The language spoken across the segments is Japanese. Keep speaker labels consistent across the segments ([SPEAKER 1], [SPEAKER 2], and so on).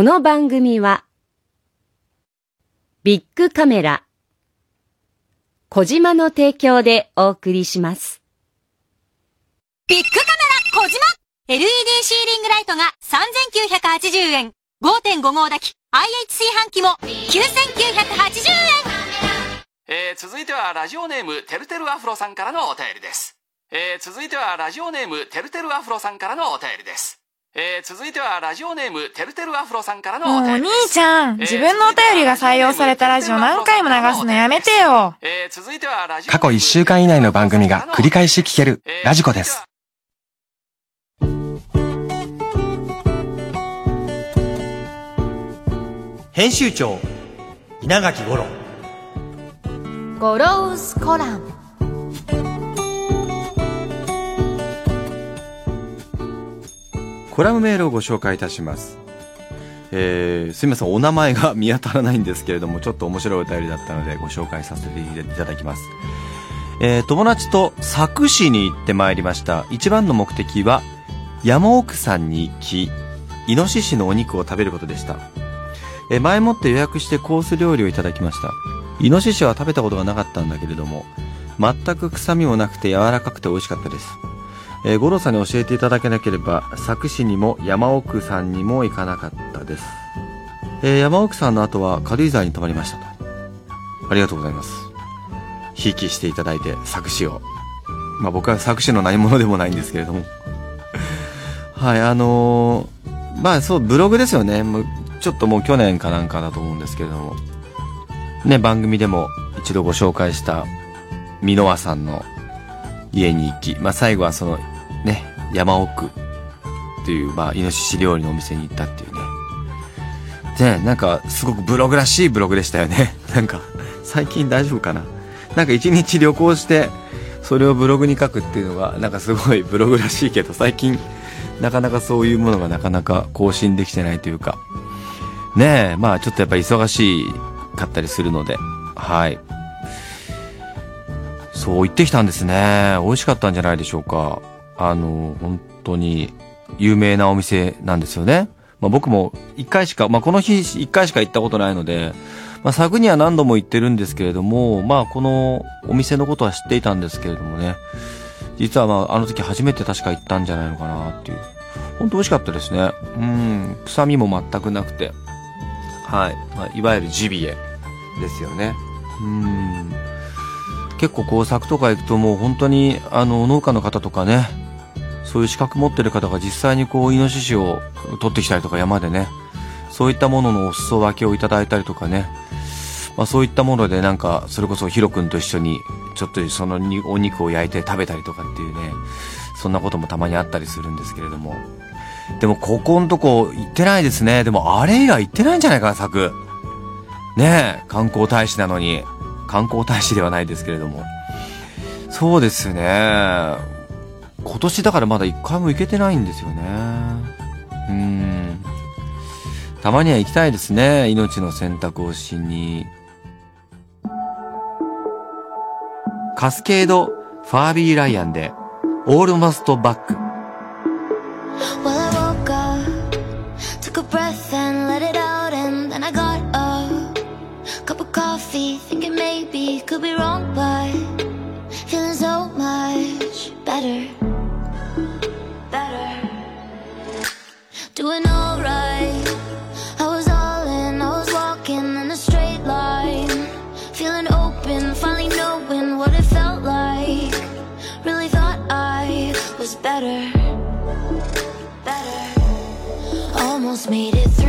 [SPEAKER 1] この番組は、ビッグカメラ、小島の提供でお送りします。
[SPEAKER 2] ビッグカメラ小島 !LED シーリングライトが3980円。5.5号炊き IH 炊飯器も9980円
[SPEAKER 3] えー続いてはラジオネームてるてるアフロさんからのお便りです。えー続いてはラジオネームてるてるアフロさんからのお便りです。えー続いてはラジオネームてるてるアフロさんからの
[SPEAKER 4] お兄
[SPEAKER 3] お便りです。
[SPEAKER 4] ちゃん、自分のお便りが採用されたラジオ何回も流すのやめてよ。
[SPEAKER 3] えー続いてはラジオ
[SPEAKER 5] 過去1週間以内の番組が繰り返し聞けるラジコです。
[SPEAKER 6] 編集長稲垣五郎
[SPEAKER 1] ゴロウスコラム。
[SPEAKER 6] コラムメールをご紹介いたします。えー、すみません、お名前が 見当たらないんですけれども、ちょっと面白いお便りだったのでご紹介させていただきます。えー、友達と佐久市に行ってまいりました。一番の目的は、山奥山に行き、イノシシのお肉を食べることでした。えー前もって予約してコース料理をいただきました。イノシシは食べたことがなかったんだけれども、全く臭みもなくて柔らかくて美味しかったです。えー、五郎さんに教えていただけなければ佐久市にも山奥さんにも行かなかったです、えー山奥さんの後は軽井沢に泊まりましたと。ありがとうございます。ひいきしていただいて佐久市を。まあ僕は佐久市の何者でもないんですけれども。はいあのーまあそうブログですよね。ちょっともう去年かなんかだと思うんですけれども。ね番組でも一度ご紹介した箕輪さんの家に行き、まあ、最後はそのね山奥っていう、まあ、イノシシ料理のお店に行ったっていうね。でなんかすごくブログらしいブログでしたよね。なんか最近大丈夫かな。なんか一日旅行してそれをブログに書くっていうのがなんかすごいブログらしいけど最近なかなかそういうものがなかなか更新できてないというか。ねえまあちょっとやっぱり忙しかったりするので。はい。そう行ってきたんですね。美味しかったんじゃないでしょうか。あの、本当に有名なお店なんですよね。まあ僕も一回しか、まあこの日一回しか行ったことないので、まあ佐久には何度も行ってるんですけれども、まあこのお店のことは知っていたんですけれどもね。実はまああの時初めて確か行ったんじゃないのかなっていう。本当美味しかったですね。うん、臭みも全くなくて。はい。まあ、いわゆるジビエですよね。うん。結構こう柵とか行くともう本当にあの農家の方とかねそういう資格持ってる方が実際にこうイノシシを取ってきたりとか山でねそういったもののお裾分けをいただいたりとかね、まあ、そういったものでなんかそれこそヒロ君と一緒にちょっとそのにお肉を焼いて食べたりとかっていうねそんなこともたまにあったりするんですけれども。でもここんとこ行ってないですね。でもあれ以来行ってないんじゃないかな柵ねえ観光大使なのに。観光大使ではないですけれども。そうですね。今年だからまだ一回も行けてないんですよね。うん。たまには行きたいですね。命の選択をしに。カスケードファービーライアンでオールマストバック
[SPEAKER 7] Doing alright. I was all in, I was walking in a straight line. Feeling open, finally knowing what it felt like. Really thought I was better better. Almost made it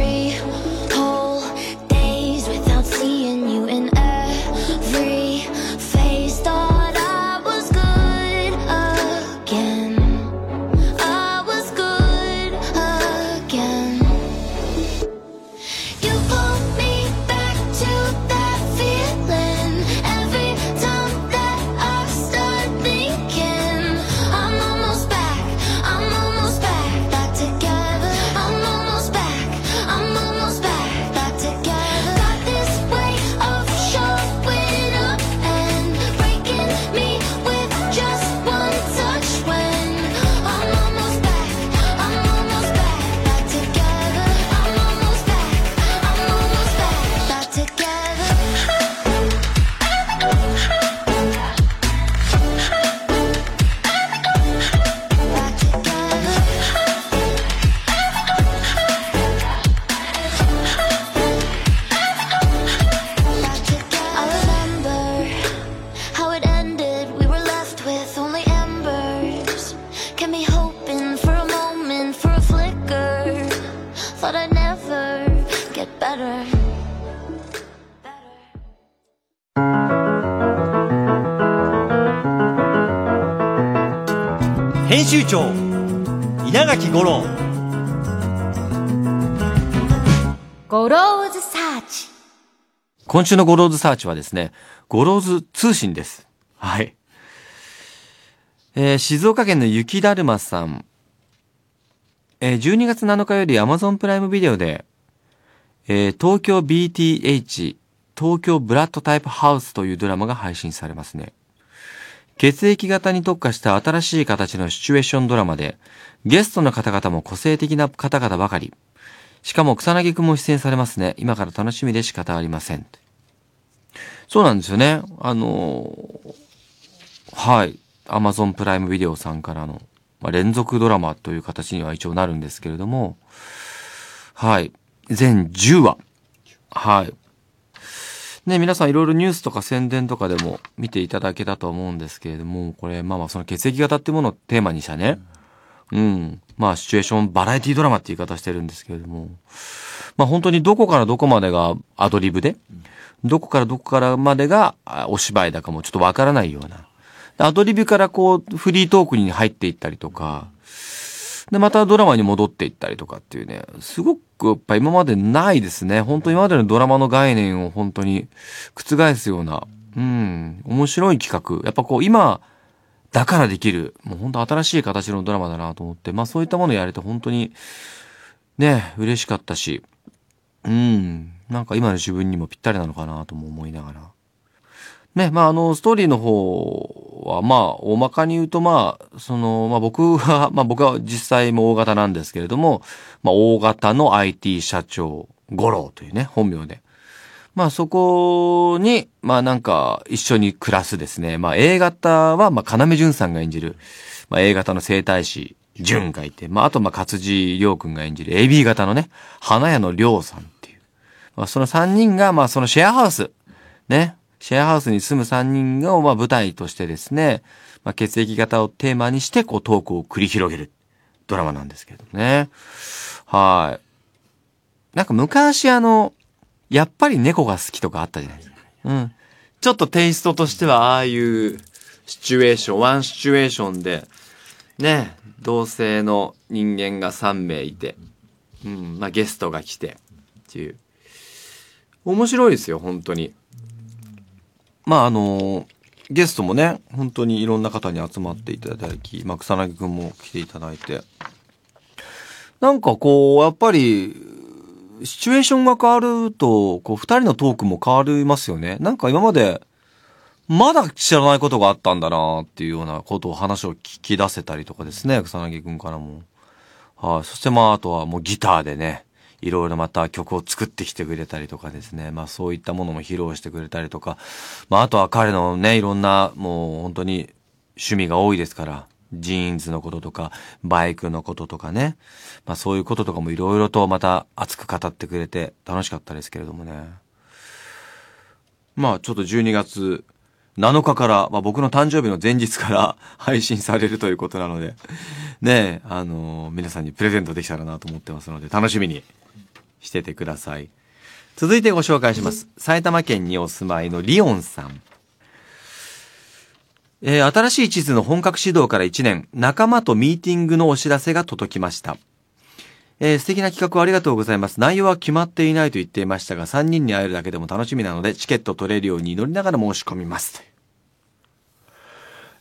[SPEAKER 8] 長稲垣吾郎
[SPEAKER 1] ゴローズサーチ。
[SPEAKER 6] 今週のゴローズサーチはですね、ゴローズ通信です。はい。えー静岡県の雪だるまさん。えー12月7日より Amazon プライムビデオで、えー東京 BTH、東京ブラッドタイプハウスというドラマが配信されますね。血液型に特化した新しい形のシチュエーションドラマで、ゲストの方々も個性的な方々ばかり。しかも草薙くんも出演されますね。今から楽しみで仕方ありません。そうなんですよね。あのーはい。アマゾンプライムビデオさんからの、まあ、連続ドラマという形には一応なるんですけれども、はい。全10話。はい。ね、皆さんいろいろニュースとか宣伝とかでも見ていただけたと思うんですけれども、これ、まあまあその血液型ってものをテーマにしたね、うん。まあ、シチュエーションバラエティドラマって言い方してるんですけれども、まあ本当にどこからどこまでがアドリブで、どこからどこからまでがお芝居だかもちょっとわからないような。アドリブからこう、フリートークに入っていったりとか、で、またドラマに戻っていったりとかっていうね、すごくやっぱ今までないですね。本当に今までのドラマの概念を本当に覆すような、うん、面白い企画。やっぱこう今、だからできる、もう本当新しい形のドラマだなと思って、まあそういったものをやれて本当に、ね、嬉しかったし、うん、なんか今の自分にもぴったりなのかなとも思いながら。ね、まああの、ストーリーの方は、まあ、大まかに言うと、まあ、その、まあ僕は、まあ僕は実際も大型なんですけれども、まあ大型の IT 社長、五郎というね、本名で。まあそこに、まあなんか一緒に暮らすですね。まあ A 型は、まあ要潤さんが演じる、まあ A 型の生態師、潤がいて、まああとまあ勝地涼くんが演じる AB 型のね、花屋の涼さんっていう。まあその三人が、まあそのシェアハウス、ね、シェアハウスに住む三人が、まあ舞台としてですね、まあ血液型をテーマにして、こうトークを繰り広げるドラマなんですけどね。はい。なんか昔あの、やっぱり猫が好きとかあったじゃないですか。うん。ちょっとテイストとしては、ああいうシチュエーション、ワンシチュエーションで、ね、同性の人間が3名いて、うん、まあゲストが来て、っていう。面白いですよ、本当に。まああのゲストもね、本当にいろんな方に集まっていただき、まあ草薙くんも来ていただいて、なんかこう、やっぱり、シチュエーションが変わると、こう、二人のトークも変わりますよね。なんか今まで、まだ知らないことがあったんだなっていうようなことを話を聞き出せたりとかですね、草薙くんからも。はい、そしてまあ、あとはもうギターでね、いろいろまた曲を作ってきてくれたりとかですね。まあそういったものも披露してくれたりとか。まああとは彼のね、いろんなもう本当に趣味が多いですから。ジーンズのこととか、バイクのこととかね。まあそういうこととかもいろいろとまた熱く語ってくれて楽しかったですけれどもね。まあちょっと12月7日から、まあ僕の誕生日の前日から 配信されるということなので、ね、あのー皆さんにプレゼントできたらなと思ってますので、楽しみにしててください。続いてご紹介します。埼玉県にお住まいのリオンさん。えー新しい地図の本格指導から1年、仲間とミーティングのお知らせが届きました。えー素敵な企画をありがとうございます。内容は決まっていないと言っていましたが、3人に会えるだけでも楽しみなので、チケット取れるように祈りながら申し込みます。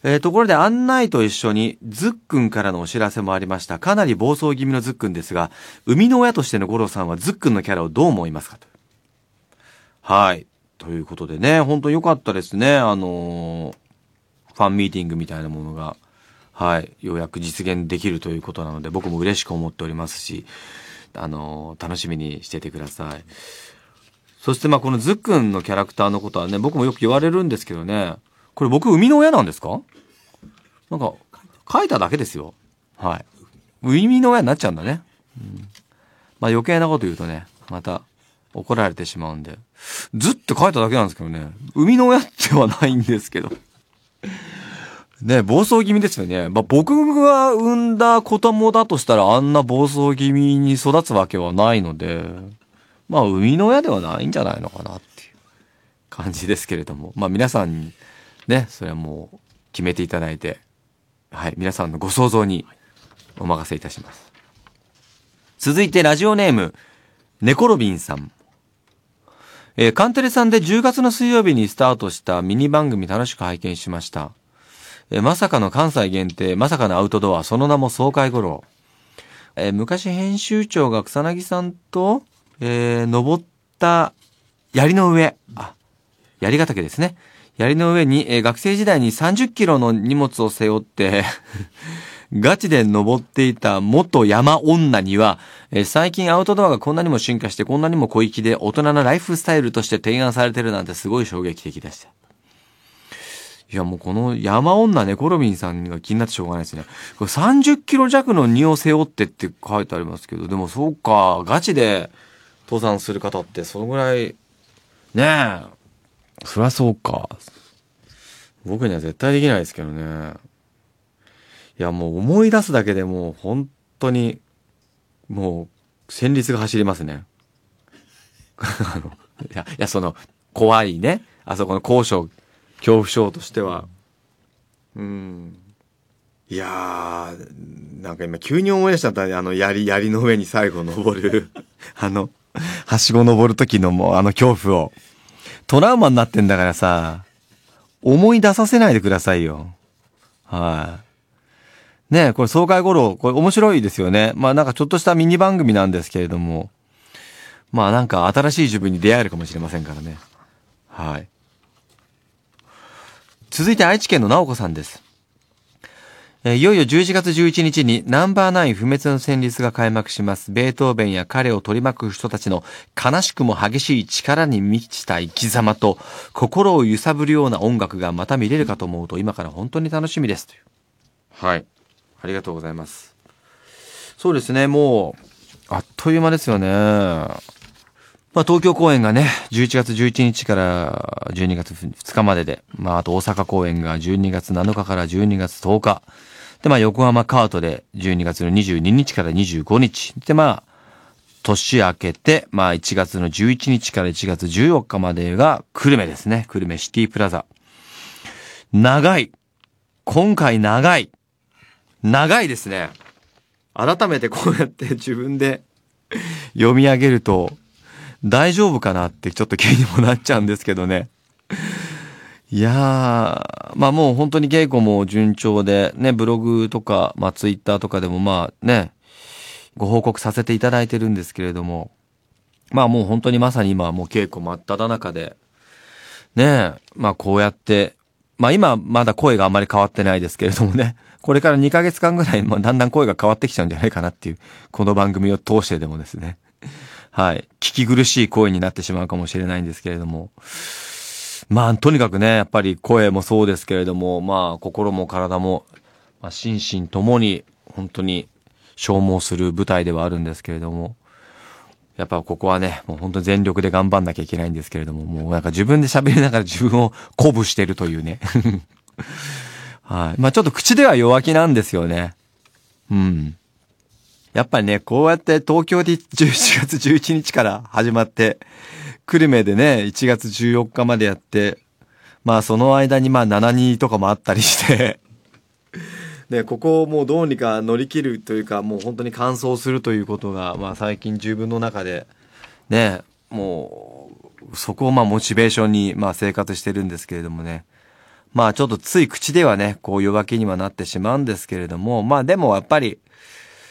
[SPEAKER 6] えーところで案内と一緒に、ズックンからのお知らせもありました。かなり暴走気味のズックンですが、生みの親としての五郎さんはズックンのキャラをどう思いますかと。はい。ということでね、本当良かったですね。あのーファンミーティングみたいなものが、はい、ようやく実現できるということなので、僕も嬉しく思っておりますし、あのー楽しみにしててください。そしてまあこのズックンのキャラクターのことはね、僕もよく言われるんですけどね、これ僕生みの親なんですか？なんか、書いただけですよ。はい。生みの親になっちゃうんだね。うん、まあ余計なこと言うとね、また怒られてしまうんで。ずっと書いただけなんですけどね、生みの親ではないんですけど。ね、暴走気味ですよね。まあ、僕が産んだ子供だとしたらあんな暴走気味に育つわけはないので、まあ、生みの親ではないんじゃないのかなっていう感じですけれども。まあ、皆さんにね、それはもう決めていただいて、はい、皆さんのご想像にお任せいたします。続いてラジオネーム、ネコロビンさん。えーカンテレさんで10月の水曜日にスタートしたミニ番組楽しく拝見しました。えーまさかの関西限定、まさかのアウトドア、その名も爽快五郎。えー昔編集長が草薙さんと、え登った槍の上、あ、槍ヶ岳ですね。槍の上に、えー学生時代に30キロの荷物を背負って、ガチで登っていた元山女には、えー最近アウトドアがこんなにも進化してこんなにも小粋で大人のライフスタイルとして提案されてるなんてすごい衝撃的でした。いやもうこの山女ネコロビンさんが気になってしょうがないですね。これ30キロ弱の荷を背負ってって書いてありますけど、でもそうか、ガチで登山する方ってそのぐらい、ねえ、そりゃそうか。僕には絶対できないですけどね。いやもう思い出すだけでもう本当に、もう旋律が走りますね。あのいや、いやその、怖いね。あそこの高所恐怖症としては。うん。いやー、なんか今急に思い出しちゃったね。あの槍、槍の上に最後登る。あの、はしご登る時のもうあの恐怖を。トラウマになってんだからさ、思い出させないでくださいよ。はい。ねえ、これ爽快頃、これ面白いですよね。まあなんかちょっとしたミニ番組なんですけれども、まあなんか新しい自分に出会えるかもしれませんからね。はい。続いて愛知県のなおこさんです。えーいよいよ11月11日にナンバーナイン不滅の旋律が開幕します。ベートーベンや彼を取り巻く人たちの悲しくも激しい力に満ちた生き様と心を揺さぶるような音楽がまた見れるかと思うと今から本当に楽しみです。というはい。ありがとうございます。そうですね、もう、あっという間ですよね。まあ、東京公演がね、11月11日から12月2日までで、まあ、あと大阪公演が12月7日から12月10日。で、まあ、横浜カートで12月の22日から25日。で、まあ、年明けて、まあ、1月の11日から1月14日までが久留米ですね。久留米シティプラザ。長い。今回長い。長いですね。改めてこうやって自分で読み上げると、大丈夫かなってちょっと気にもなっちゃうんですけどね。いやー、まあもう本当に稽古も順調で、ね、ブログとか、まあツイッターとかでもまあね、ご報告させていただいてるんですけれども、まあもう本当にまさに今はもう稽古真っ只中で、ねえ、まあこうやって、まあ今まだ声があんまり変わってないですけれどもね、これから2ヶ月間ぐらい、まあだんだん声が変わってきちゃうんじゃないかなっていう、この番組を通してでもですね。はい。聞き苦しい声になってしまうかもしれないんですけれども。まあ、とにかくね、やっぱり声もそうですけれども、まあ、心も体も、まあ、心身ともに、本当に消耗する舞台ではあるんですけれども、やっぱここはね、もう本当に全力で頑張んなきゃいけないんですけれども、もうなんか自分で喋りながら自分を鼓舞してるというね。はい。まあちょっと口では弱気なんですよね。うん。やっぱりね、こうやって東京で11月11日から始まって、久留米でね、1月14日までやって、まあその間にまあ7人とかもあったりして、ね、ここをもうどうにか乗り切るというか、もう本当に完走するということが、まあ最近自分の中で、ね、もう、そこをまあモチベーションにまあ生活してるんですけれどもね。まあちょっとつい口ではね、こう弱気にはなってしまうんですけれども、まあでもやっぱり、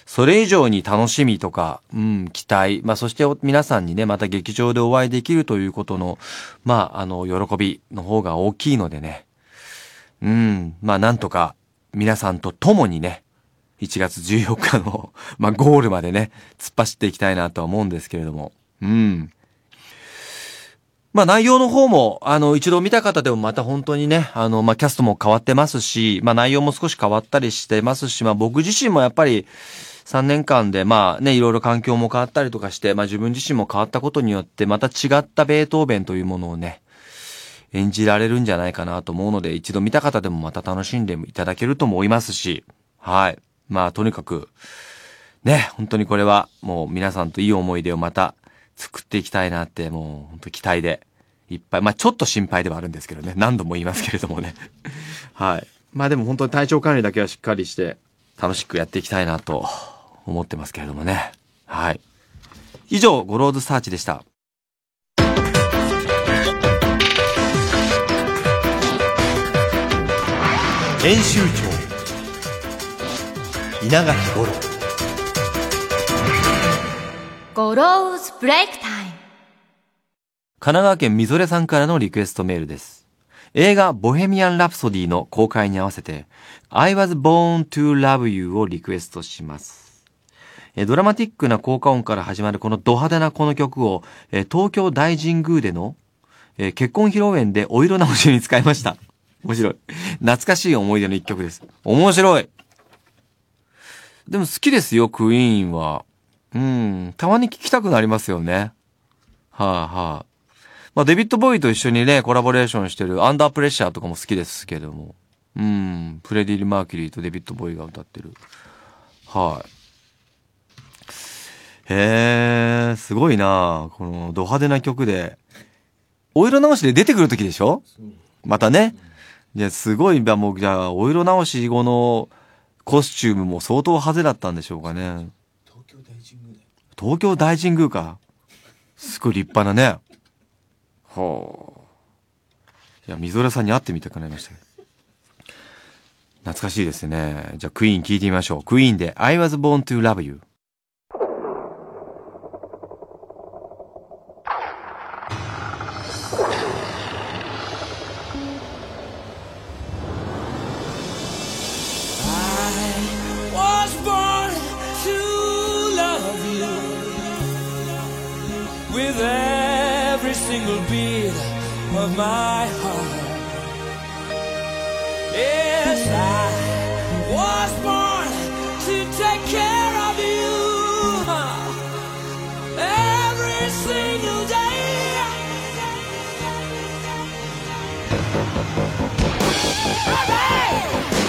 [SPEAKER 6] それ以上に楽しみとか、うん、期待、まあそして皆さんにね、また劇場でお会いできるということの、まああの、喜びの方が大きいのでね。うん、まあなんとか皆さんと共にね、1月14日の、まあゴールまでね、突っ走っていきたいなとは思うんですけれども。うん。まあ内容の方も、あの、一度見た方でもまた本当にね、あの、まあキャストも変わってますし、まあ内容も少し変わったりしてますし、まあ僕自身もやっぱり3年間で、まあね、いろいろ環境も変わったりとかして、まあ自分自身も変わったことによって、また違ったベートーベンというものをね、演じられるんじゃないかなと思うので、一度見た方でもまた楽しんでいただけると思いますし、はい。まあとにかく、ね、本当にこれはもう皆さんといい思い出をまた作っていきたいなって、もう本当期待でいっぱい。まあちょっと心配ではあるんですけどね。何度も言いますけれどもね。はい。まあでも本当に体調管理だけはしっかりして、楽しくやっていきたいなと思ってますけれどもね。はい。以上、ゴローズサーチでした。
[SPEAKER 8] 編集長稲垣吾郎
[SPEAKER 1] ゴローズブレイクタイム。
[SPEAKER 6] 神奈川県みぞれさんからのリクエストメールです。映画ボヘミアン・ラプソディの公開に合わせて I was born to love you をリクエストします。えドラマティックな効果音から始まるこのド派手なこの曲を、え東京大神宮での、え結婚披露宴でお色直しに使いました。面白い。懐かしい思い出の一曲です。面白いでも好きですよ、クイーンは。うん、たまに聞きたくなりますよね。はい、はい、まあ、デビッド・ボーイと一緒にね、コラボレーションしてるアンダープレッシャーとかも好きですけども。うん、フレディ・マーキュリーとデビッド・ボーイが歌ってる。はい。へえ、すごいなこのド派手な曲で。お色直しで出てくる時でしょ？またね。じゃすごい、もう、じゃあ、お色直し後のコスチュームも相当派手だったんでしょうかね。東京大神宮東京大神宮か。すごい立派なね。はあ。いや、みぞれさんに会ってみたくなりました懐かしいですね。じゃあ、クイーン聞いてみましょう。クイーンで I was born to love you.
[SPEAKER 9] Single beat of my heart. Yes, I was born to take care of you every single day. Hey!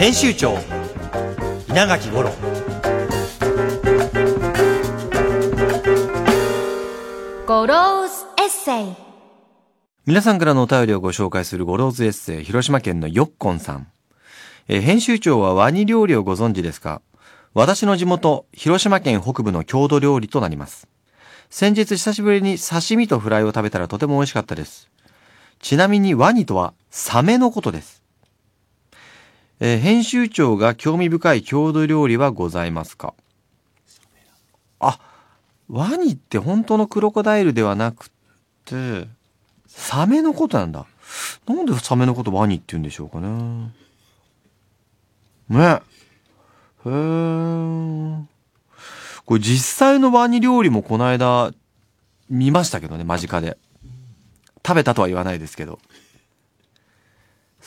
[SPEAKER 8] 編集長稲垣吾郎
[SPEAKER 1] ゴローズエッセイ。
[SPEAKER 6] 皆さんからのお便りをご紹介するゴローズエッセイ、広島県のよっこんさん。えー編集長はワニ料理をご存知ですか？私の地元、広島県北部の郷土料理となります。先日久しぶりに刺身とフライを食べたらとても美味しかったです。ちなみにワニとはサメのことです。えー編集長が興味深い郷土料理はございますか？あ、ワニって本当のクロコダイルではなくて、サメのことなんだ。なんでサメのことワニって言うんでしょうかね。ね。へえ。これ実際のワニ料理もこの間見ましたけどね、間近で。食べたとは言わないですけど。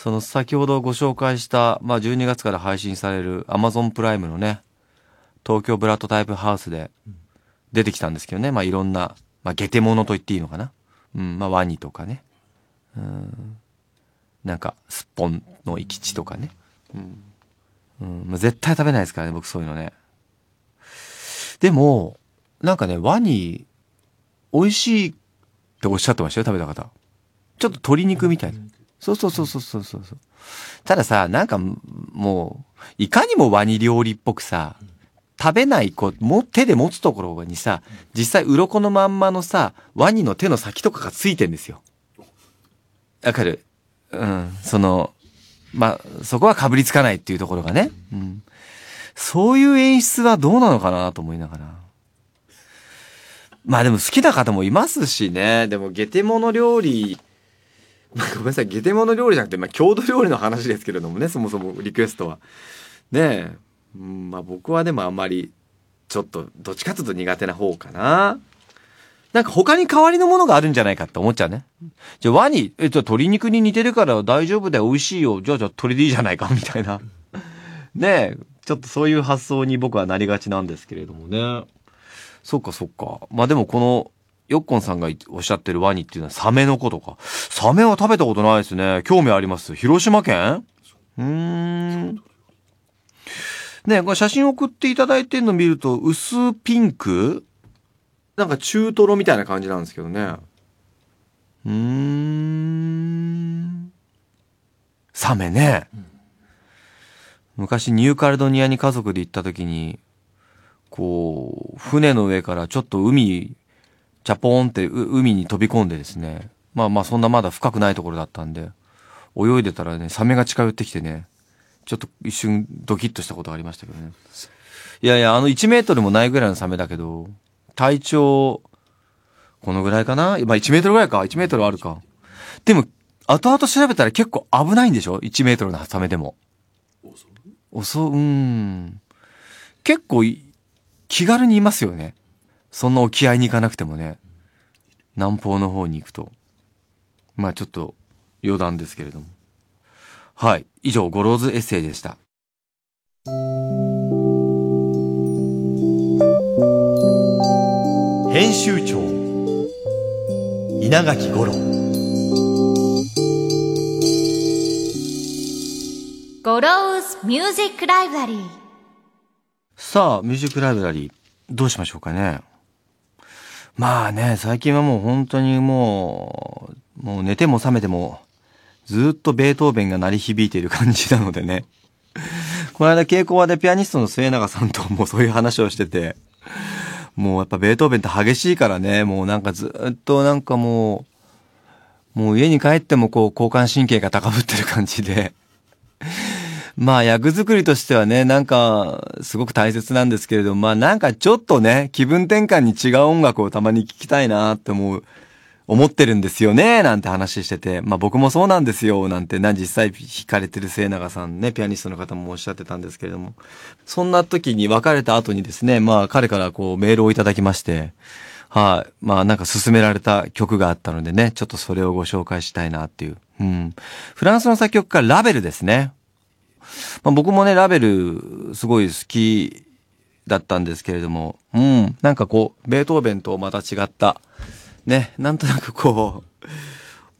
[SPEAKER 6] その先ほどご紹介した、まあ12月から配信される Amazon プライムのね、東京ブラッドタイプハウスで出てきたんですけどね、まあいろんな、まあゲテモノと言っていいのかな。うん、まあワニとかね。うん。なんか、すっぽんの生き地とかね。うん。うん、まあ絶対食べないですからね、僕そういうのね。でも、なんかね、ワニ、美味しいっておっしゃってましたよ、食べた方。ちょっと鶏肉みたいな。そうそうそうそうそうそう。たださ、なんか、もう、いかにもワニ料理っぽくさ、食べないこう、も、手で持つところにさ、実際鱗のまんまのさ、ワニの手の先とかがついてんですよ。わかる？うん、その、まあ、そこは被りつかないっていうところがね。うん。そういう演出はどうなのかなと思いながら。まあでも好きな方もいますしね。でもゲテモノ料理、ごめんなさい、ゲテモノ料理じゃなくて、まあ郷土料理の話ですけれどもね、そもそもリクエストは。ねえ。うん、まあ僕はでもあんまり、ちょっと、どっちかというと苦手な方かな。なんか他に代わりのものがあるんじゃないかって思っちゃうね。じゃあワニ、え、じゃあ鶏肉に似てるから大丈夫だよ、美味しいよ。じゃあじゃあ鶏でいいじゃないか、みたいな。ねえ、ちょっとそういう発想に僕はなりがちなんですけれどもね。そっかそっか。まあでもこの、よっこんさんがおっしゃってるワニっていうのはサメのことか。サメは食べたことないですね。興味あります。広島県？うーん。ねこれ写真送っていただいてるの見ると、薄ピンク？なんか中トロみたいな感じなんですけどね。うーん。サメね。昔ニューカレドニアに家族で行った時に、こう、船の上からちょっと海、チャポーンってう海に飛び込んでですね。まあまあそんなまだ深くないところだったんで、泳いでたらね、サメが近寄ってきてね、ちょっと一瞬ドキッとしたことがありましたけどね。いやいや、あの1メートルもないぐらいのサメだけど、体長、このぐらいかな？まあ1メートルぐらいか。1メートルあるか。でも、後々調べたら結構危ないんでしょ ?1 メートルのサメでも。襲う、うーん。結構い気軽にいますよね。そんな沖合に行かなくてもね。南方の方に行くと。まあちょっと余談ですけれども。はい。以上、ゴローズエッセイでした。
[SPEAKER 8] 編集長稲垣吾郎
[SPEAKER 1] ゴローズミュージックライブラリー。
[SPEAKER 6] さあ、ミュージックライブラリー、どうしましょうかね。まあね、最近はもう本当にもう、もう寝ても覚めても、ずっとベートーベンが鳴り響いている感じなのでね。この間稽古場でピアニストの末永さんともうそういう話をしてて、もうやっぱベートーベンって激しいからね、もうなんかずっとなんかもう、もう家に帰ってもこう交感神経が高ぶってる感じで、まあ役作りとしてはね、なんかすごく大切なんですけれども、まあなんかちょっとね、気分転換に違う音楽をたまに聴きたいなって思う、思ってるんですよね、なんて話してて、まあ僕もそうなんですよ、なんてな、実際弾かれてる末永さんね、ピアニストの方もおっしゃってたんですけれども、そんな時に別れた後にですね、まあ彼からこうメールをいただきまして、はい、まあなんか勧められた曲があったのでね、ちょっとそれをご紹介したいなっていう。うん。フランスの作曲家ラベルですね。まあ、僕もね、ラベルすごい好きだったんですけれども、うん、なんかこう、ベートーベンとまた違った、ね、なんとなくこ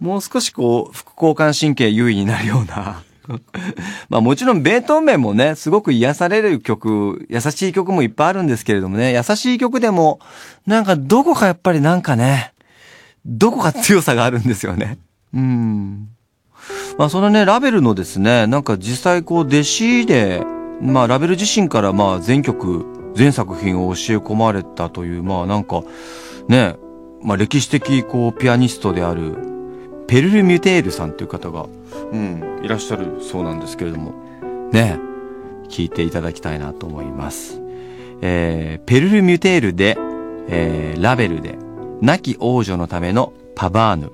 [SPEAKER 6] う、もう少しこう、副交感神経優位になるような、まあもちろんベートーベンもね、すごく癒される曲、優しい曲もいっぱいあるんですけれどもね、優しい曲でも、なんかどこかやっぱりなんかね、どこか強さがあるんですよね。うん。まあそのね、ラベルのですね、なんか実際こう弟子で、まあラベル自身からまあ全曲、全作品を教え込まれたという、まあなんか、ね、まあ歴史的こうピアニストである、ペルル・ミュテールさんという方が、うん、いらっしゃるそうなんですけれども、ね、聞いていただきたいなと思います。えー、ペルル・ミュテールで、えー、ラベルで、亡き王女のためのパバーヌ。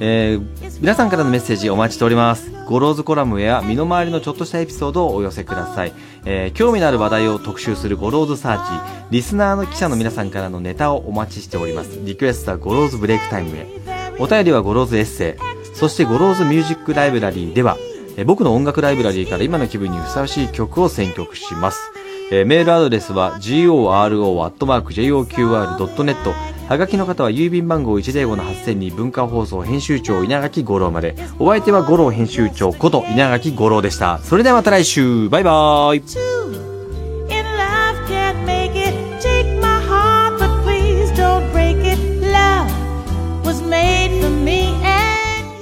[SPEAKER 6] えー皆さんからのメッセージお待ちしております。ゴローズコラムや身の回りのちょっとしたエピソードをお寄せください。えー興味のある話題を特集するゴローズサーチ、リスナーの記者の皆さんからのネタをお待ちしております。リクエストはゴローズブレイクタイムへ。お便りはゴローズエッセイ、そしてゴローズミュージックライブラリーでは、えー僕の音楽ライブラリーから今の気分にふさわしい曲を選曲します。えーメールアドレスは goro.joqr.net はがきの方は郵便番号105-8000に文化放送編集長稲垣吾郎まで。お相手は五郎編集長こと稲垣吾郎でした。それではまた来週バイバーイ